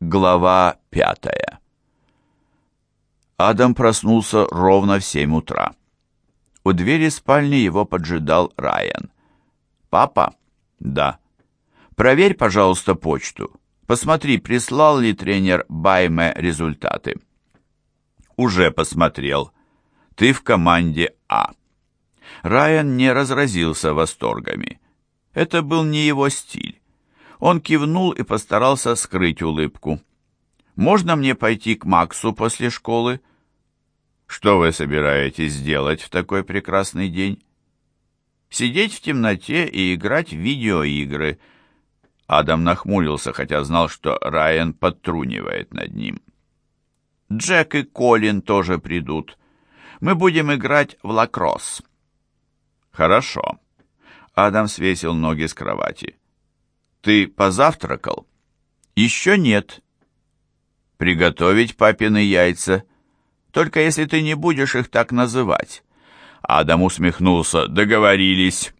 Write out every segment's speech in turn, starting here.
Глава пятая Адам проснулся ровно в семь утра. У двери спальни его поджидал Райан. «Папа?» «Да». «Проверь, пожалуйста, почту. Посмотри, прислал ли тренер Байме результаты». «Уже посмотрел. Ты в команде А». Райан не разразился восторгами. Это был не его стиль. Он кивнул и постарался скрыть улыбку. «Можно мне пойти к Максу после школы?» «Что вы собираетесь делать в такой прекрасный день?» «Сидеть в темноте и играть в видеоигры». Адам нахмурился, хотя знал, что Райан подтрунивает над ним. «Джек и Колин тоже придут. Мы будем играть в лакросс». «Хорошо». Адам свесил ноги с кровати. «Ты позавтракал?» «Еще нет». «Приготовить папины яйца?» «Только если ты не будешь их так называть». Адам усмехнулся. «Договорились».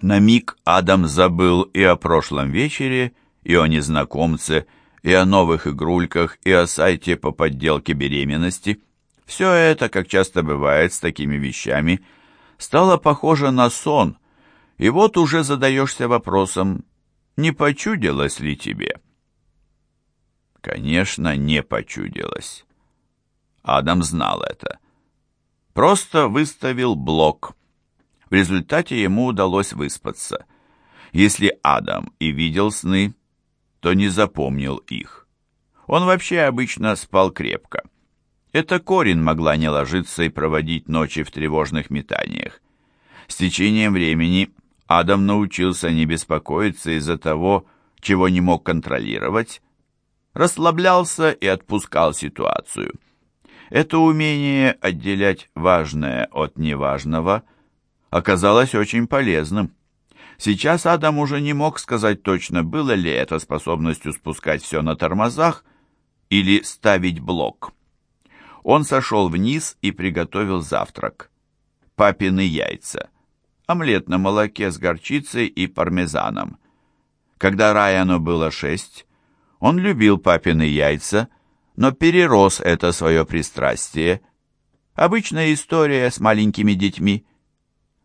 На миг Адам забыл и о прошлом вечере, и о незнакомце, и о новых игрульках, и о сайте по подделке беременности. Все это, как часто бывает с такими вещами, стало похоже на сон, и вот уже задаешься вопросом, не почудилось ли тебе? Конечно, не почудилось. Адам знал это. Просто выставил блок. В результате ему удалось выспаться. Если Адам и видел сны, то не запомнил их. Он вообще обычно спал крепко. Это Корин могла не ложиться и проводить ночи в тревожных метаниях. С течением времени Адам научился не беспокоиться из-за того, чего не мог контролировать, расслаблялся и отпускал ситуацию. Это умение отделять важное от неважного оказалось очень полезным. Сейчас Адам уже не мог сказать точно, было ли это способностью спускать все на тормозах или ставить блок. Он сошел вниз и приготовил завтрак. Папины яйца омлет на молоке с горчицей и пармезаном. Когда Райану было шесть, он любил папины яйца, но перерос это свое пристрастие. Обычная история с маленькими детьми.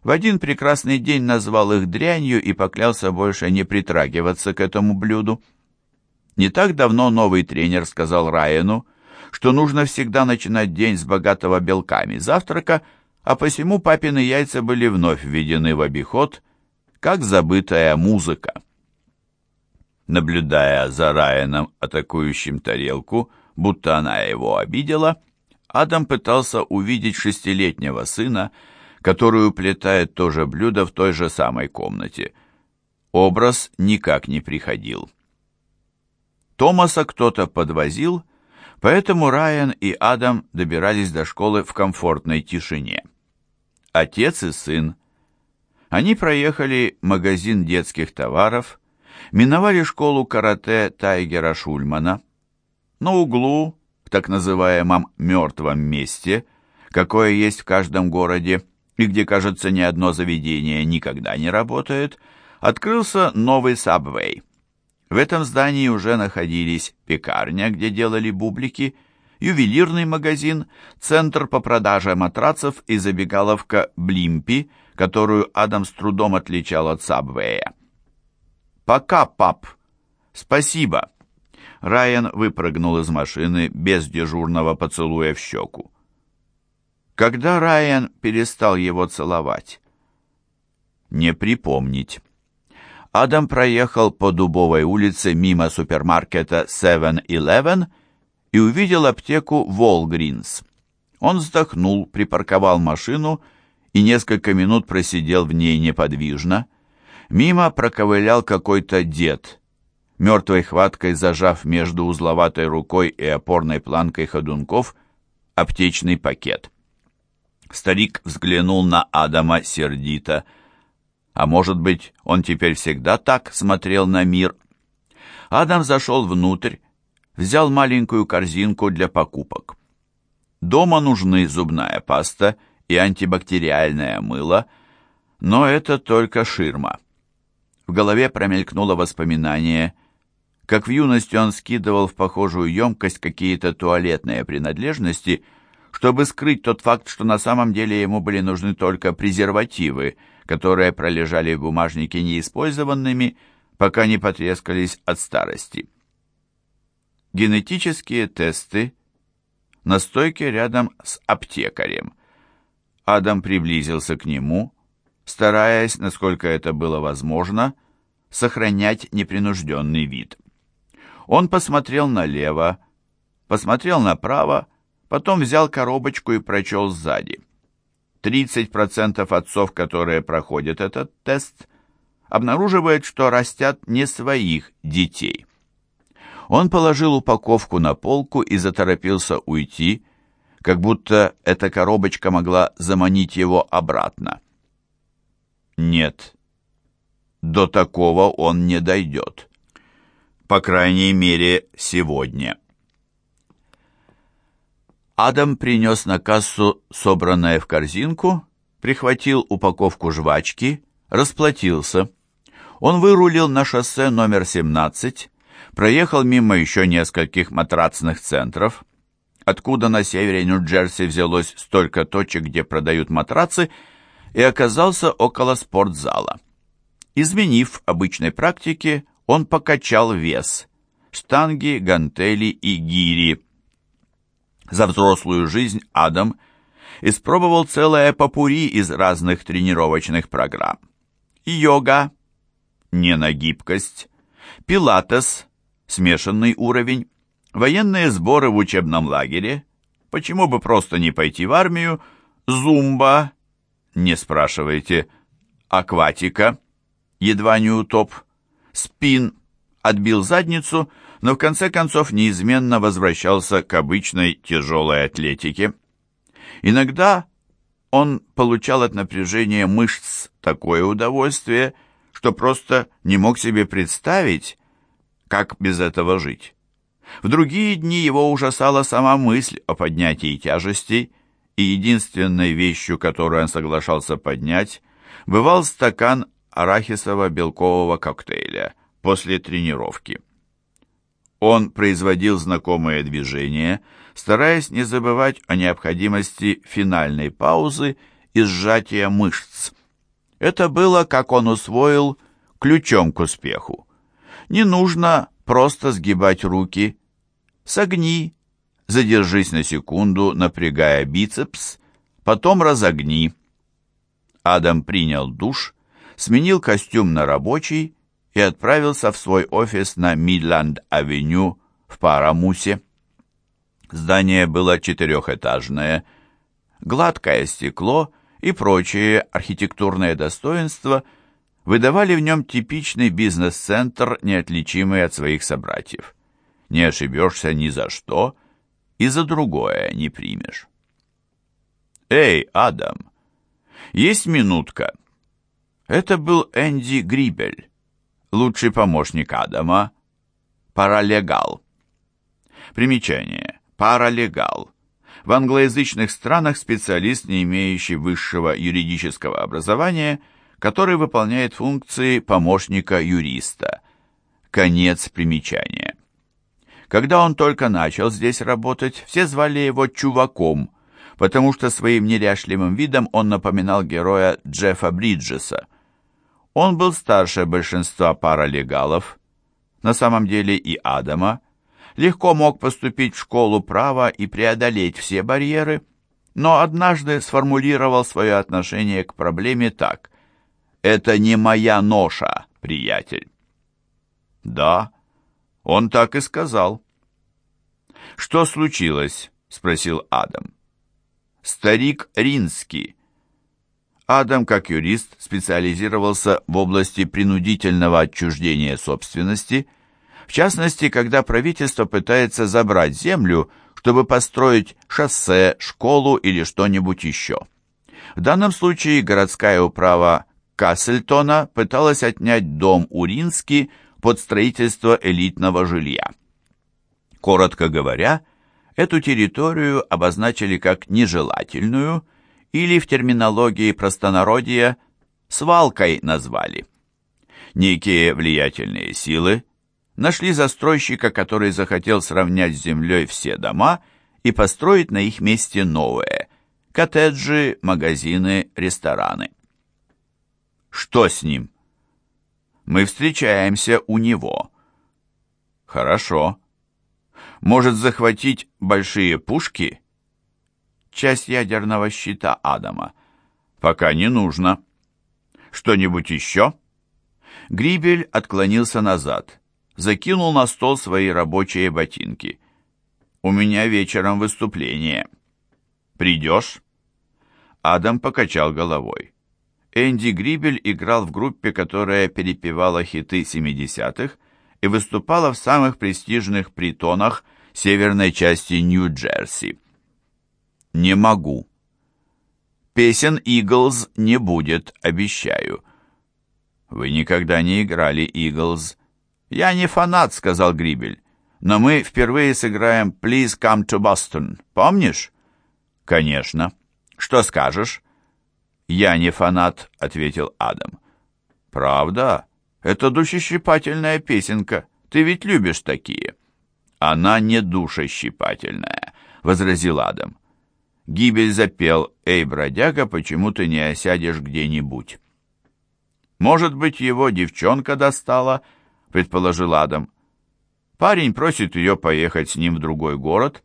В один прекрасный день назвал их дрянью и поклялся больше не притрагиваться к этому блюду. Не так давно новый тренер сказал Райану, что нужно всегда начинать день с богатого белками завтрака – а посему папины яйца были вновь введены в обиход, как забытая музыка. Наблюдая за Райаном, атакующим тарелку, будто она его обидела, Адам пытался увидеть шестилетнего сына, который уплетает то же блюдо в той же самой комнате. Образ никак не приходил. Томаса кто-то подвозил, поэтому Райан и Адам добирались до школы в комфортной тишине отец и сын. Они проехали магазин детских товаров, миновали школу карате Тайгера Шульмана. На углу, в так называемом «мертвом месте», какое есть в каждом городе, и где, кажется, ни одно заведение никогда не работает, открылся новый сабвей. В этом здании уже находились пекарня, где делали бублики, ювелирный магазин, центр по продаже матрацев и забегаловка Блимпи, которую Адам с трудом отличал от Сабвея. «Пока, пап!» «Спасибо!» Райан выпрыгнул из машины без дежурного поцелуя в щеку. Когда Райан перестал его целовать? Не припомнить. Адам проехал по Дубовой улице мимо супермаркета 7-Eleven и увидел аптеку «Волгринс». Он вздохнул, припарковал машину и несколько минут просидел в ней неподвижно. Мимо проковылял какой-то дед, мертвой хваткой зажав между узловатой рукой и опорной планкой ходунков аптечный пакет. Старик взглянул на Адама сердито. А может быть, он теперь всегда так смотрел на мир? Адам зашел внутрь, взял маленькую корзинку для покупок. Дома нужны зубная паста и антибактериальное мыло, но это только ширма. В голове промелькнуло воспоминание, как в юности он скидывал в похожую емкость какие-то туалетные принадлежности, чтобы скрыть тот факт, что на самом деле ему были нужны только презервативы, которые пролежали в бумажнике неиспользованными, пока не потрескались от старости. Генетические тесты на стойке рядом с аптекарем. Адам приблизился к нему, стараясь, насколько это было возможно, сохранять непринужденный вид. Он посмотрел налево, посмотрел направо, потом взял коробочку и прочел сзади. 30% отцов, которые проходят этот тест, обнаруживают, что растят не своих детей. Он положил упаковку на полку и заторопился уйти, как будто эта коробочка могла заманить его обратно. Нет, до такого он не дойдет. По крайней мере, сегодня. Адам принес на кассу собранное в корзинку, прихватил упаковку жвачки, расплатился. Он вырулил на шоссе номер 17, проехал мимо еще нескольких матрацных центров, откуда на севере Нью-Джерси взялось столько точек, где продают матрацы, и оказался около спортзала. Изменив обычной практике, он покачал вес – штанги, гантели и гири. За взрослую жизнь Адам испробовал целое попури из разных тренировочных программ. Йога – не на гибкость, пилатес – смешанный уровень, военные сборы в учебном лагере, почему бы просто не пойти в армию, зумба – не спрашивайте. Акватика. Едва не утоп. Спин. Отбил задницу, но в конце концов неизменно возвращался к обычной тяжелой атлетике. Иногда он получал от напряжения мышц такое удовольствие, что просто не мог себе представить, как без этого жить. В другие дни его ужасала сама мысль о поднятии тяжестей, и единственной вещью, которую он соглашался поднять, бывал стакан арахисово-белкового коктейля после тренировки. Он производил знакомые движения, стараясь не забывать о необходимости финальной паузы и сжатия мышц. Это было, как он усвоил, ключом к успеху. Не нужно просто сгибать руки. Согни, задержись на секунду, напрягая бицепс, потом разогни. Адам принял душ, сменил костюм на рабочий и отправился в свой офис на Мидланд-авеню в Парамусе. Здание было четырехэтажное, гладкое стекло и прочие архитектурные достоинства выдавали в нем типичный бизнес-центр, неотличимый от своих собратьев. Не ошибешься ни за что – и за другое не примешь. «Эй, Адам, есть минутка?» Это был Энди Грибель, лучший помощник Адама, паралегал. Примечание. Паралегал. В англоязычных странах специалист, не имеющий высшего юридического образования, который выполняет функции помощника юриста. Конец примечания. Когда он только начал здесь работать, все звали его Чуваком, потому что своим неряшливым видом он напоминал героя Джеффа Бриджеса. Он был старше большинства паралегалов, на самом деле и Адама, легко мог поступить в школу права и преодолеть все барьеры, но однажды сформулировал свое отношение к проблеме так «Это не моя ноша, приятель». Да, он так и сказал. «Что случилось?» — спросил Адам. «Старик Ринский». Адам, как юрист, специализировался в области принудительного отчуждения собственности, в частности, когда правительство пытается забрать землю, чтобы построить шоссе, школу или что-нибудь еще. В данном случае городская управа Кассельтона пыталась отнять дом Уринский под строительство элитного жилья. Коротко говоря, эту территорию обозначили как нежелательную или в терминологии простонародья «свалкой» назвали. Некие влиятельные силы, нашли застройщика, который захотел сравнять с землей все дома и построить на их месте новые – коттеджи, магазины, рестораны. Что с ним? Мы встречаемся у него. Хорошо. Может захватить большие пушки? Часть ядерного щита Адама. Пока не нужно. Что-нибудь еще? Грибель отклонился назад закинул на стол свои рабочие ботинки. «У меня вечером выступление. Придешь?» Адам покачал головой. Энди Грибель играл в группе, которая перепевала хиты 70-х и выступала в самых престижных притонах северной части Нью-Джерси. «Не могу». «Песен «Иглз» не будет, обещаю». «Вы никогда не играли «Иглз», «Я не фанат», — сказал Грибель, «но мы впервые сыграем «Please come to Boston». Помнишь?» «Конечно. Что скажешь?» «Я не фанат», — ответил Адам. «Правда? Это душещипательная песенка. Ты ведь любишь такие». «Она не душещипательная», — возразил Адам. Гибель запел «Эй, бродяга, почему ты не осядешь где-нибудь?» Может быть, его девчонка достала, — предположил Адам. Парень просит ее поехать с ним в другой город,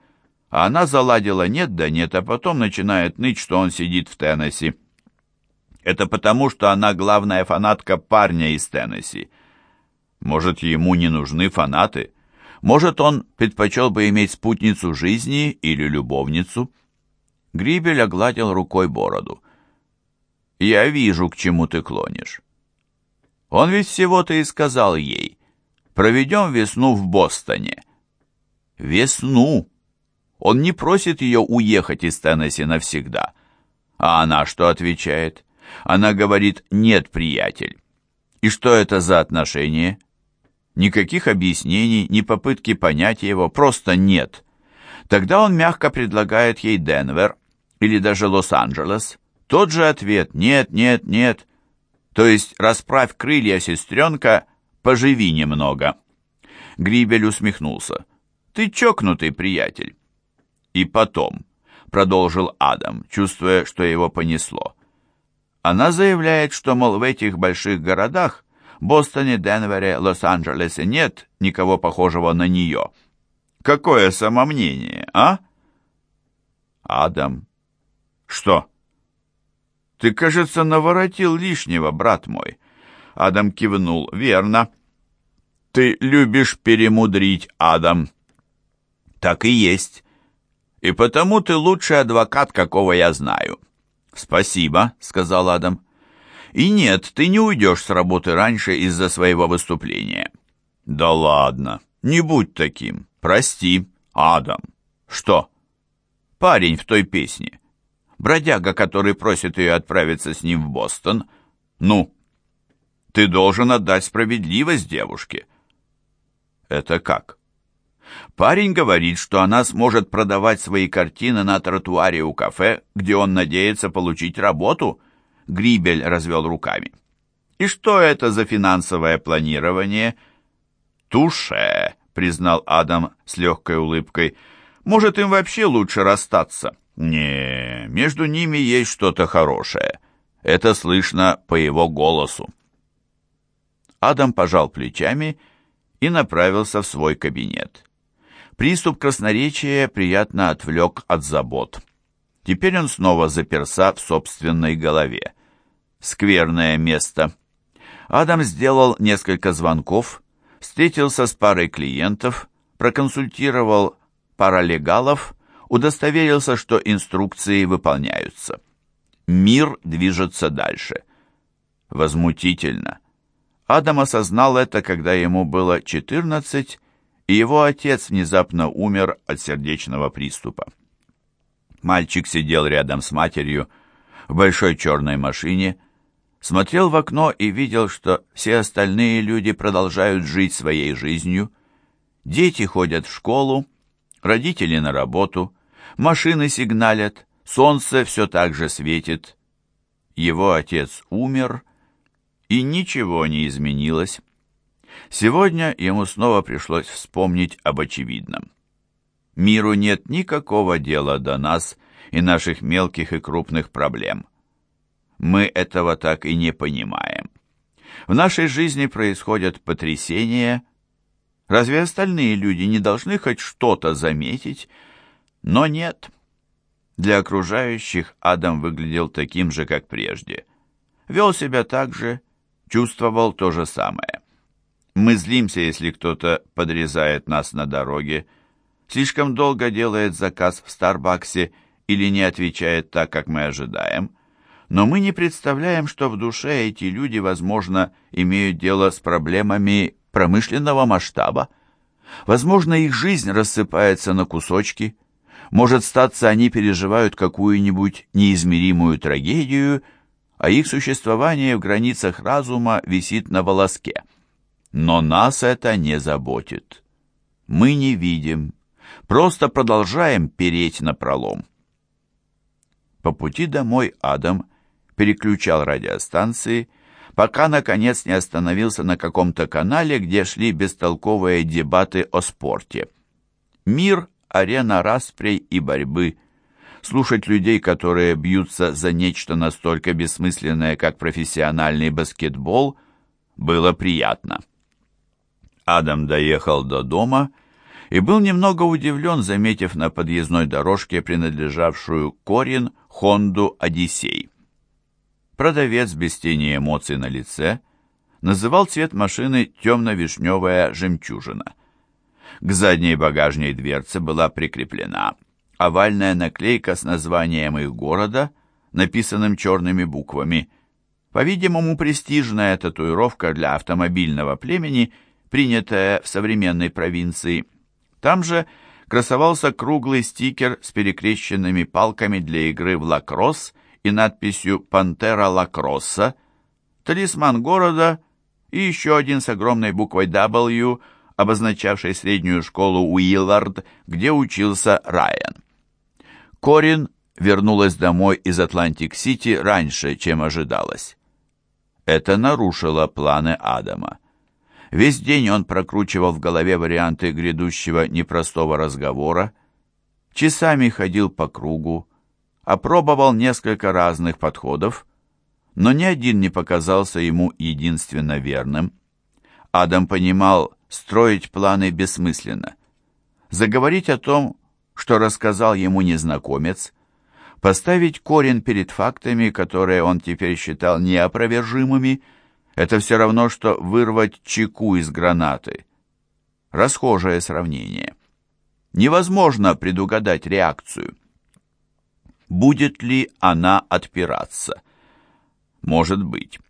а она заладила нет да нет, а потом начинает ныть, что он сидит в Теннесси. Это потому, что она главная фанатка парня из Теннесси. Может, ему не нужны фанаты? Может, он предпочел бы иметь спутницу жизни или любовницу? Грибель огладил рукой бороду. «Я вижу, к чему ты клонишь. Он ведь всего-то и сказал ей. Проведем весну в Бостоне. Весну. Он не просит ее уехать из Теннесси навсегда. А она что отвечает? Она говорит «нет, приятель». И что это за отношение? Никаких объяснений, ни попытки понять его, просто нет. Тогда он мягко предлагает ей Денвер или даже Лос-Анджелес. Тот же ответ «нет, нет, нет». То есть расправь крылья, сестренка, поживи немного. Грибель усмехнулся. Ты чокнутый приятель. И потом, продолжил Адам, чувствуя, что его понесло. Она заявляет, что, мол, в этих больших городах, Бостоне, Денвере, Лос-Анджелесе нет никого похожего на нее. Какое самомнение, а? Адам. Что? «Ты, кажется, наворотил лишнего, брат мой». Адам кивнул. «Верно». «Ты любишь перемудрить, Адам». «Так и есть. И потому ты лучший адвокат, какого я знаю». «Спасибо», — сказал Адам. «И нет, ты не уйдешь с работы раньше из-за своего выступления». «Да ладно, не будь таким. Прости, Адам». «Что?» «Парень в той песне» бродяга, который просит ее отправиться с ним в Бостон. Ну, ты должен отдать справедливость девушке. Это как? Парень говорит, что она сможет продавать свои картины на тротуаре у кафе, где он надеется получить работу. Грибель развел руками. И что это за финансовое планирование? Туше, признал Адам с легкой улыбкой. Может, им вообще лучше расстаться? Не, между ними есть что-то хорошее. Это слышно по его голосу. Адам пожал плечами и направился в свой кабинет. Приступ красноречия приятно отвлек от забот. Теперь он снова заперся в собственной голове. Скверное место. Адам сделал несколько звонков, встретился с парой клиентов, проконсультировал паралегалов удостоверился, что инструкции выполняются. Мир движется дальше. Возмутительно. Адам осознал это, когда ему было 14, и его отец внезапно умер от сердечного приступа. Мальчик сидел рядом с матерью в большой черной машине, смотрел в окно и видел, что все остальные люди продолжают жить своей жизнью. Дети ходят в школу, родители на работу, машины сигналят, солнце все так же светит. Его отец умер, и ничего не изменилось. Сегодня ему снова пришлось вспомнить об очевидном. Миру нет никакого дела до нас и наших мелких и крупных проблем. Мы этого так и не понимаем. В нашей жизни происходят потрясения. Разве остальные люди не должны хоть что-то заметить? Но нет. Для окружающих Адам выглядел таким же, как прежде. Вел себя так же, чувствовал то же самое. Мы злимся, если кто-то подрезает нас на дороге, слишком долго делает заказ в Старбаксе или не отвечает так, как мы ожидаем. Но мы не представляем, что в душе эти люди, возможно, имеют дело с проблемами промышленного масштаба. Возможно, их жизнь рассыпается на кусочки. Может, статься они переживают какую-нибудь неизмеримую трагедию, а их существование в границах разума висит на волоске. Но нас это не заботит. Мы не видим, просто продолжаем переть на пролом. По пути домой Адам переключал радиостанции, пока, наконец, не остановился на каком-то канале, где шли бестолковые дебаты о спорте. Мир, арена распрей и борьбы. Слушать людей, которые бьются за нечто настолько бессмысленное, как профессиональный баскетбол, было приятно. Адам доехал до дома и был немного удивлен, заметив на подъездной дорожке принадлежавшую Корин Хонду Одиссей. Продавец без тени эмоций на лице называл цвет машины темно-вишневая жемчужина. К задней багажной дверце была прикреплена овальная наклейка с названием их города, написанным черными буквами. По-видимому, престижная татуировка для автомобильного племени, принятая в современной провинции. Там же красовался круглый стикер с перекрещенными палками для игры в лакросс и надписью «Пантера Лакросса», талисман города и еще один с огромной буквой W, обозначавший среднюю школу Уиллард, где учился Райан. Корин вернулась домой из Атлантик-Сити раньше, чем ожидалось. Это нарушило планы Адама. Весь день он прокручивал в голове варианты грядущего непростого разговора, часами ходил по кругу, опробовал несколько разных подходов, но ни один не показался ему единственно верным. Адам понимал, строить планы бессмысленно. Заговорить о том, что рассказал ему незнакомец, поставить корень перед фактами, которые он теперь считал неопровержимыми, это все равно, что вырвать чеку из гранаты. Расхожее сравнение. Невозможно предугадать реакцию. Будет ли она отпираться? Может быть.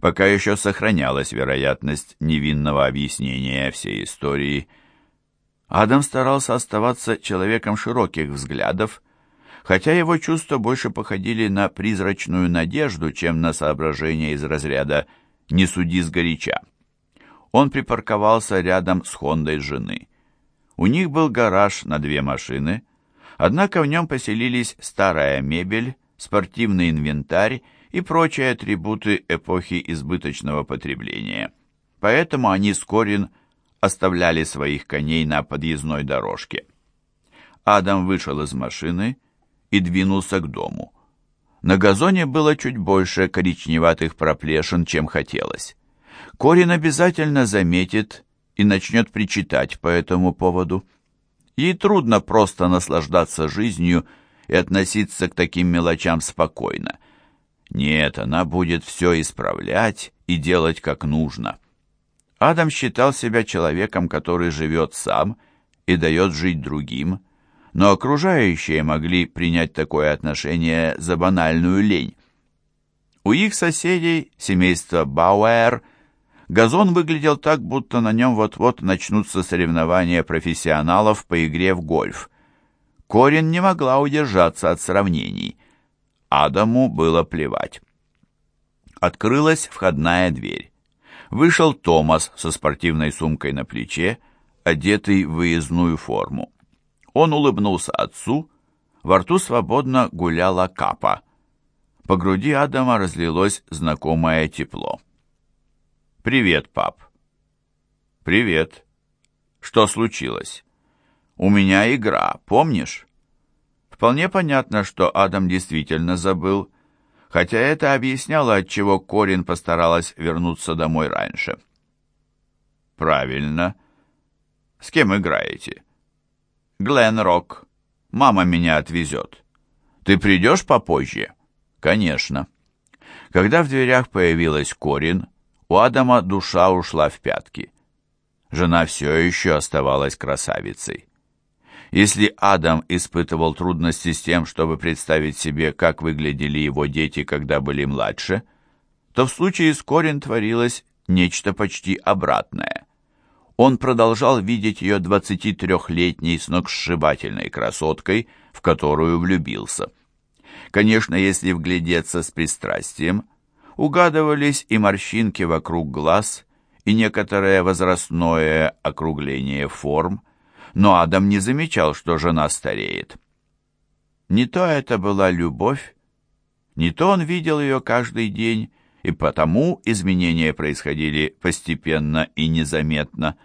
Пока еще сохранялась вероятность невинного объяснения всей истории. Адам старался оставаться человеком широких взглядов, хотя его чувства больше походили на призрачную надежду, чем на соображение из разряда «не суди сгоряча». Он припарковался рядом с Хондой жены. У них был гараж на две машины, Однако в нем поселились старая мебель, спортивный инвентарь и прочие атрибуты эпохи избыточного потребления. Поэтому они с Корин оставляли своих коней на подъездной дорожке. Адам вышел из машины и двинулся к дому. На газоне было чуть больше коричневатых проплешин, чем хотелось. Корин обязательно заметит и начнет причитать по этому поводу. Ей трудно просто наслаждаться жизнью и относиться к таким мелочам спокойно. Нет, она будет все исправлять и делать как нужно. Адам считал себя человеком, который живет сам и дает жить другим, но окружающие могли принять такое отношение за банальную лень. У их соседей, семейства Бауэр, Газон выглядел так, будто на нем вот-вот начнутся соревнования профессионалов по игре в гольф. Корин не могла удержаться от сравнений. Адаму было плевать. Открылась входная дверь. Вышел Томас со спортивной сумкой на плече, одетый в выездную форму. Он улыбнулся отцу, во рту свободно гуляла капа. По груди Адама разлилось знакомое тепло. «Привет, пап». «Привет. Что случилось?» «У меня игра, помнишь?» Вполне понятно, что Адам действительно забыл, хотя это объясняло, отчего Корин постаралась вернуться домой раньше. «Правильно. С кем играете?» «Глен Рок. Мама меня отвезет. Ты придешь попозже?» «Конечно». Когда в дверях появилась Корин, у Адама душа ушла в пятки. Жена все еще оставалась красавицей. Если Адам испытывал трудности с тем, чтобы представить себе, как выглядели его дети, когда были младше, то в случае с Корин творилось нечто почти обратное. Он продолжал видеть ее 23-летней сногсшибательной красоткой, в которую влюбился. Конечно, если вглядеться с пристрастием, угадывались и морщинки вокруг глаз, и некоторое возрастное округление форм, но Адам не замечал, что жена стареет. Не то это была любовь, не то он видел ее каждый день, и потому изменения происходили постепенно и незаметно.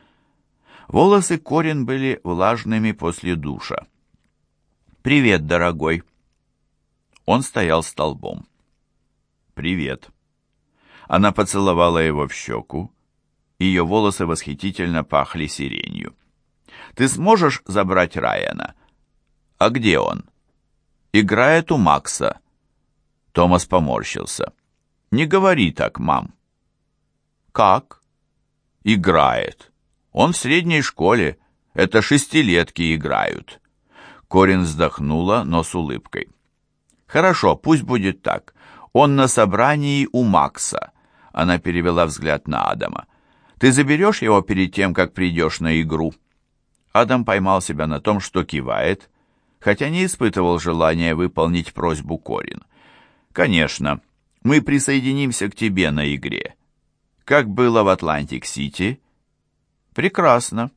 Волосы Корин были влажными после душа. «Привет, дорогой!» Он стоял столбом. «Привет!» Она поцеловала его в щеку. Ее волосы восхитительно пахли сиренью. Ты сможешь забрать Райана? А где он? Играет у Макса. Томас поморщился. Не говори так, мам. Как? Играет. Он в средней школе. Это шестилетки играют. Корин вздохнула, но с улыбкой. Хорошо, пусть будет так. Он на собрании у Макса. Она перевела взгляд на Адама. Ты заберешь его перед тем, как придешь на игру? Адам поймал себя на том, что кивает, хотя не испытывал желания выполнить просьбу Корин. «Конечно, мы присоединимся к тебе на игре. Как было в Атлантик-Сити?» «Прекрасно».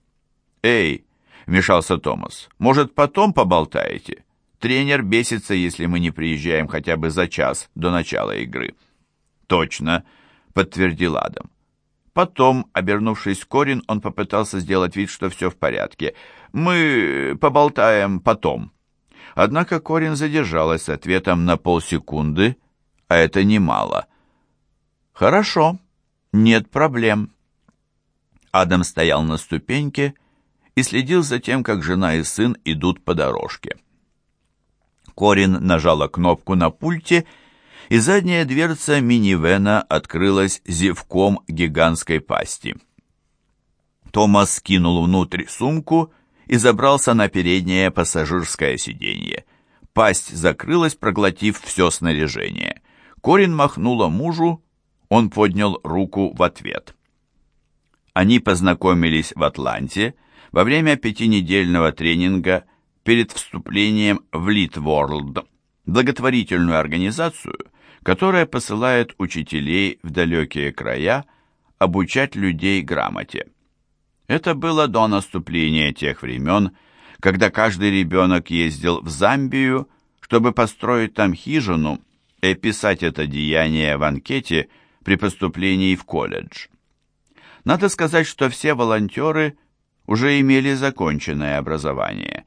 «Эй!» — вмешался Томас. «Может, потом поболтаете? Тренер бесится, если мы не приезжаем хотя бы за час до начала игры». «Точно», — подтвердил Адам. Потом, обернувшись к Корин, он попытался сделать вид, что все в порядке. «Мы поболтаем потом». Однако Корин задержалась с ответом на полсекунды, а это немало. «Хорошо, нет проблем». Адам стоял на ступеньке и следил за тем, как жена и сын идут по дорожке. Корин нажала кнопку на пульте и задняя дверца минивэна открылась зевком гигантской пасти. Томас скинул внутрь сумку и забрался на переднее пассажирское сиденье. Пасть закрылась, проглотив все снаряжение. Корин махнула мужу, он поднял руку в ответ. Они познакомились в Атланте во время пятинедельного тренинга перед вступлением в Литворлд, благотворительную организацию, которая посылает учителей в далекие края обучать людей грамоте. Это было до наступления тех времен, когда каждый ребенок ездил в Замбию, чтобы построить там хижину и писать это деяние в анкете при поступлении в колледж. Надо сказать, что все волонтеры уже имели законченное образование.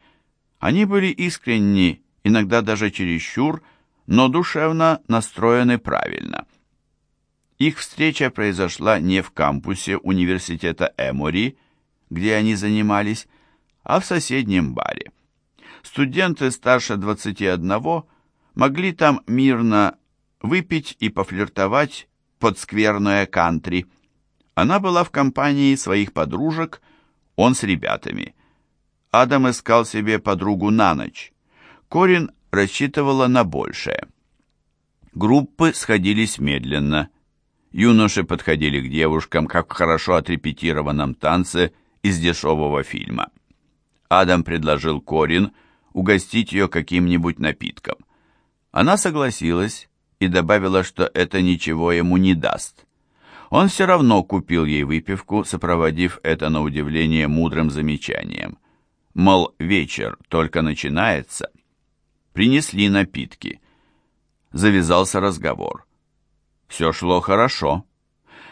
Они были искренни, иногда даже чересчур, но душевно настроены правильно. Их встреча произошла не в кампусе университета Эмори, где они занимались, а в соседнем баре. Студенты старше 21 могли там мирно выпить и пофлиртовать под скверное кантри. Она была в компании своих подружек, он с ребятами. Адам искал себе подругу на ночь. Корин рассчитывала на большее. Группы сходились медленно. Юноши подходили к девушкам, как в хорошо отрепетированном танце из дешевого фильма. Адам предложил Корин угостить ее каким-нибудь напитком. Она согласилась и добавила, что это ничего ему не даст. Он все равно купил ей выпивку, сопроводив это на удивление мудрым замечанием. Мол, вечер только начинается, Принесли напитки. Завязался разговор. Все шло хорошо.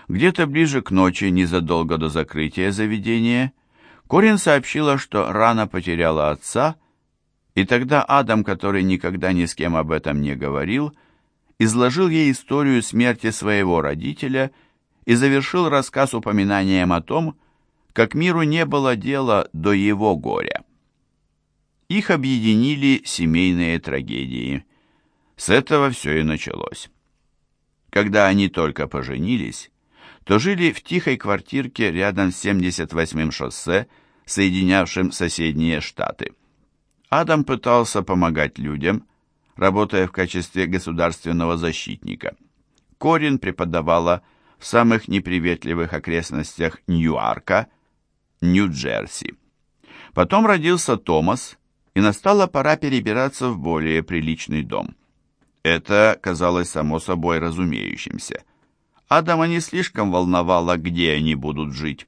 Где-то ближе к ночи, незадолго до закрытия заведения, Корин сообщила, что рано потеряла отца, и тогда Адам, который никогда ни с кем об этом не говорил, изложил ей историю смерти своего родителя завершил рассказ упоминанием о том, как миру не было дела до его горя. Их объединили семейные трагедии. С этого все и началось. Когда они только поженились, то жили в тихой квартирке рядом с 78-м шоссе, соединявшим соседние штаты. Адам пытался помогать людям, работая в качестве государственного защитника. Корин преподавала в самых неприветливых окрестностях Ньюарка, Нью-Джерси. Потом родился Томас, и настала пора перебираться в более приличный дом. Это казалось само собой разумеющимся – Адама не слишком волновало, где они будут жить.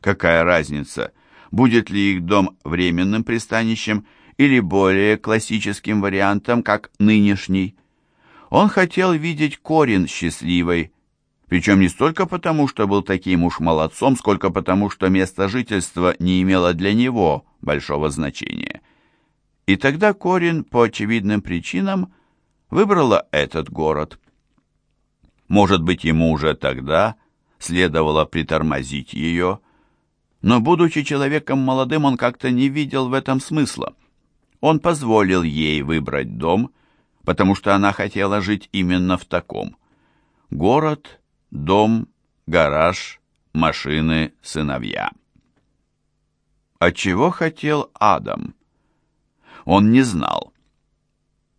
Какая разница, будет ли их дом временным пристанищем или более классическим вариантом, как нынешний. Он хотел видеть Корин счастливой, причем не столько потому, что был таким уж молодцом, сколько потому, что место жительства не имело для него большого значения. И тогда Корин по очевидным причинам выбрала этот город – может быть, ему уже тогда следовало притормозить ее, но, будучи человеком молодым, он как-то не видел в этом смысла. Он позволил ей выбрать дом, потому что она хотела жить именно в таком. Город, дом, гараж, машины, сыновья. А чего хотел Адам? Он не знал.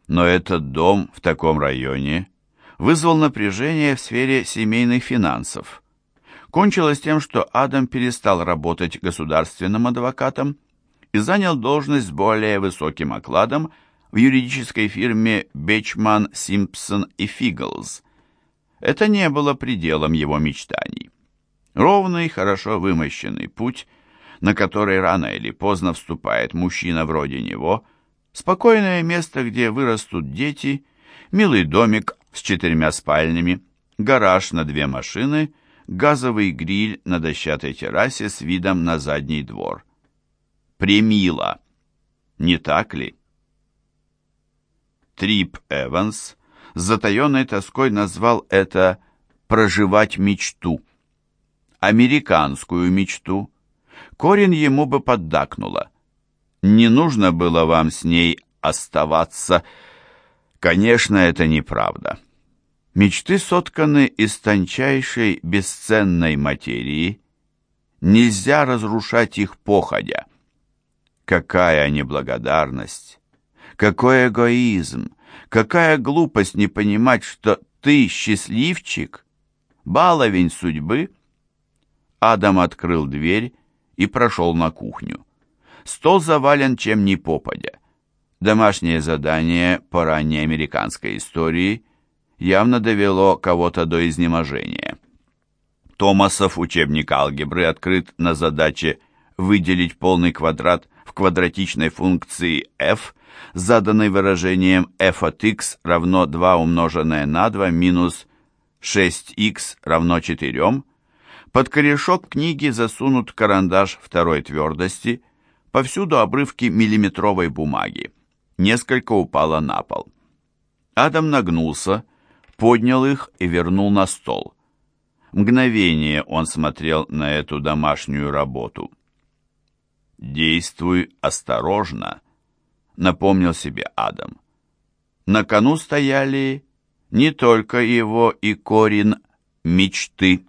Но этот дом в таком районе вызвал напряжение в сфере семейных финансов. Кончилось тем, что Адам перестал работать государственным адвокатом и занял должность с более высоким окладом в юридической фирме Бечман, Симпсон и Фиглз. Это не было пределом его мечтаний. Ровный, хорошо вымощенный путь, на который рано или поздно вступает мужчина вроде него, спокойное место, где вырастут дети, милый домик с четырьмя спальнями, гараж на две машины, газовый гриль на дощатой террасе с видом на задний двор. Примило, не так ли? Трип Эванс с затаенной тоской назвал это «проживать мечту». Американскую мечту. Корин ему бы поддакнула. Не нужно было вам с ней оставаться. Конечно, это неправда. Мечты сотканы из тончайшей, бесценной материи. Нельзя разрушать их походя. Какая неблагодарность! Какой эгоизм! Какая глупость не понимать, что ты счастливчик, баловень судьбы! Адам открыл дверь и прошел на кухню. Стол завален чем ни попадя. Домашнее задание по ранней американской истории – явно довело кого-то до изнеможения. Томасов учебник алгебры открыт на задаче выделить полный квадрат в квадратичной функции f, заданной выражением f от x равно 2 умноженное на 2 минус 6x равно 4. Под корешок книги засунут карандаш второй твердости, повсюду обрывки миллиметровой бумаги. Несколько упало на пол. Адам нагнулся, поднял их и вернул на стол. Мгновение он смотрел на эту домашнюю работу. «Действуй осторожно», — напомнил себе Адам. На кону стояли не только его и Корин мечты.